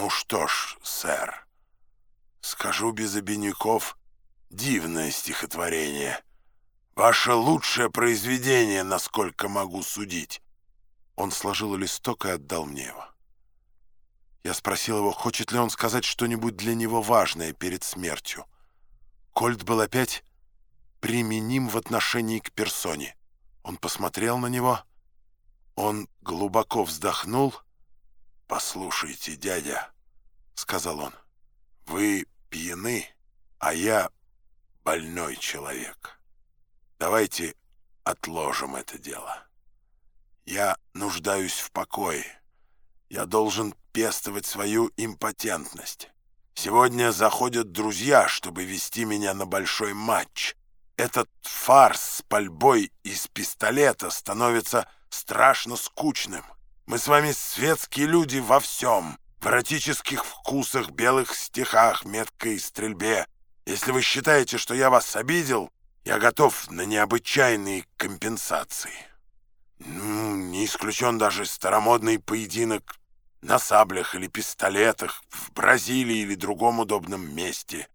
Ну что ж, сэр, скажу без обиняков, дивное стихотворение. Ваше лучшее произведение, насколько могу судить. Он сложил листок и отдал мне его. Я спросил его, хочет ли он сказать что-нибудь для него важное перед смертью. Кольт был опять применим в отношении к персоне. Он посмотрел на него, он глубоко вздохнул. «Послушайте, дядя», — сказал он, — «вы пьяны, а я больной человек. Давайте отложим это дело. Я нуждаюсь в покое. Я должен пестовать свою импотентность. Сегодня заходят друзья, чтобы вести меня на большой матч. Этот фарс с пальбой из пистолета становится страшно скучным. Мы с вами светские люди во всем. В эротических вкусах, белых стихах, меткой стрельбе. Если вы считаете, что я вас обидел, я готов на необычайные компенсации. Ну, не исключен даже старомодный поединок на саблях или пистолетах в Бразилии или другом удобном месте.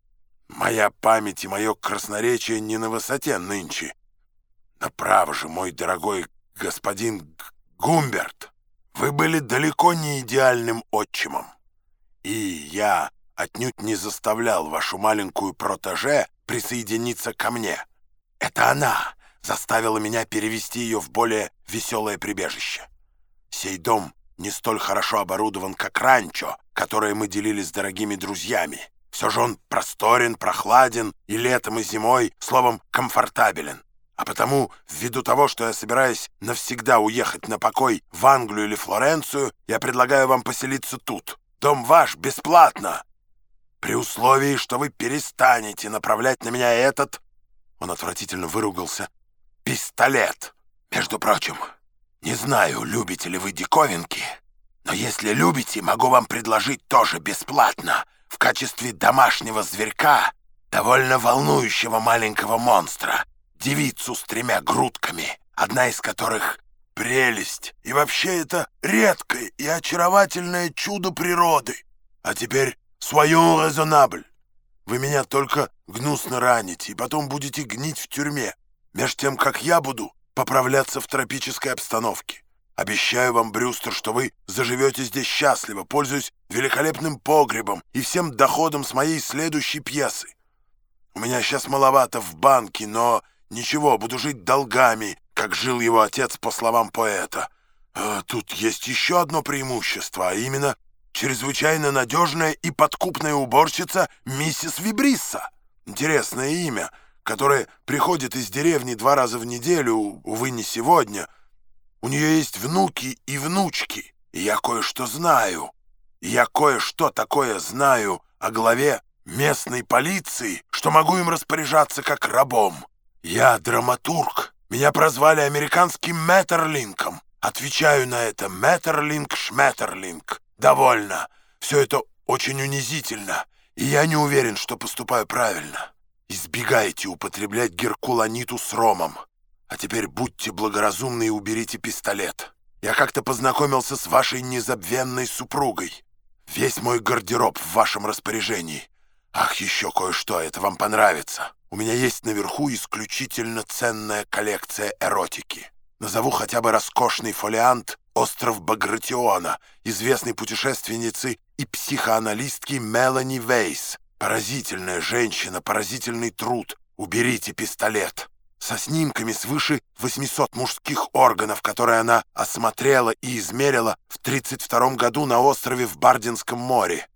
Моя память и мое красноречие не на высоте нынче. Направо же, мой дорогой господин Гумберт, вы были далеко не идеальным отчимом. И я отнюдь не заставлял вашу маленькую протеже присоединиться ко мне. Это она заставила меня перевести ее в более веселое прибежище. Сей дом не столь хорошо оборудован, как ранчо, которое мы делили с дорогими друзьями. Все же он просторен, прохладен и летом, и зимой, словом, комфортабелен. А потому, ввиду того, что я собираюсь навсегда уехать на покой в Англию или Флоренцию, я предлагаю вам поселиться тут. Дом ваш бесплатно. При условии, что вы перестанете направлять на меня этот... Он отвратительно выругался. Пистолет. Между прочим, не знаю, любите ли вы диковинки, но если любите, могу вам предложить тоже бесплатно в качестве домашнего зверька, довольно волнующего маленького монстра, девицу с тремя грудками, одна из которых — прелесть, и вообще это редкое и очаровательное чудо природы. А теперь свою резонабль. Вы меня только гнусно раните, и потом будете гнить в тюрьме, меж тем, как я буду поправляться в тропической обстановке. Обещаю вам, Брюстер, что вы заживете здесь счастливо, пользуясь великолепным погребом и всем доходом с моей следующей пьесы. У меня сейчас маловато в банке, но ничего, буду жить долгами, как жил его отец, по словам поэта. А тут есть еще одно преимущество, а именно чрезвычайно надежная и подкупная уборщица миссис Вибрисса. Интересное имя, которое приходит из деревни два раза в неделю, увы, не сегодня — у нее есть внуки и внучки, я кое-что знаю. Я кое-что такое знаю о главе местной полиции, что могу им распоряжаться как рабом. Я драматург. Меня прозвали американским Мэттерлинком. Отвечаю на это Мэттерлинк-Шметерлинк. Довольно. Все это очень унизительно, и я не уверен, что поступаю правильно. Избегайте употреблять геркуланиту с ромом. А теперь будьте благоразумны и уберите пистолет. Я как-то познакомился с вашей незабвенной супругой. Весь мой гардероб в вашем распоряжении. Ах, еще кое-что, это вам понравится. У меня есть наверху исключительно ценная коллекция эротики. Назову хотя бы роскошный фолиант «Остров Багратиона» известной путешественницы и психоаналистки Мелани Вейс. Поразительная женщина, поразительный труд. Уберите пистолет со снимками свыше 800 мужских органов, которые она осмотрела и измерила в 32 году на острове в Бардинском море,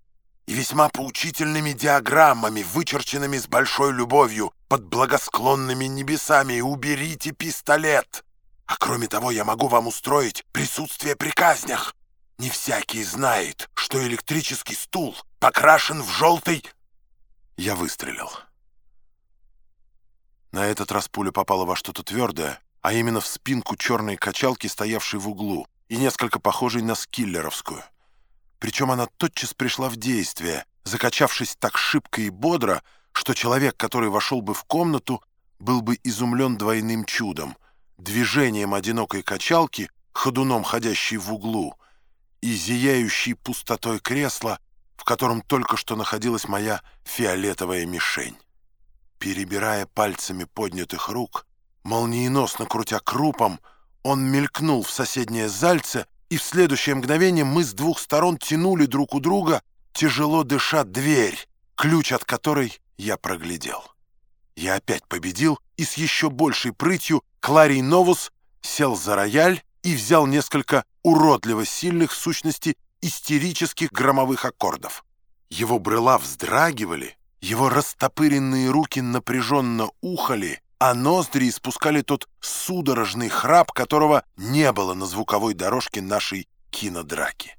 и весьма поучительными диаграммами, вычерченными с большой любовью под благосклонными небесами. Уберите пистолет! А кроме того, я могу вам устроить присутствие при казнях. Не всякий знает, что электрический стул покрашен в желтый... Я выстрелил. На этот раз пуля попала во что-то твердое, а именно в спинку черной качалки, стоявшей в углу, и несколько похожей на скиллеровскую. Причем она тотчас пришла в действие, закачавшись так шибко и бодро, что человек, который вошел бы в комнату, был бы изумлен двойным чудом — движением одинокой качалки, ходуном ходящей в углу, и зияющей пустотой кресла, котором только что находилась моя фиолетовая мишень. Перебирая пальцами поднятых рук, молниеносно крутя крупом, он мелькнул в соседнее зальце, и в следующее мгновение мы с двух сторон тянули друг у друга, тяжело дыша, дверь, ключ от которой я проглядел. Я опять победил, и с еще большей прытью Кларий Новус сел за рояль и взял несколько уродливо сильных в сущности истерических громовых аккордов. Его брыла вздрагивали, его растопыренные руки напряженно ухали, а ноздри испускали тот судорожный храп, которого не было на звуковой дорожке нашей кинодраки.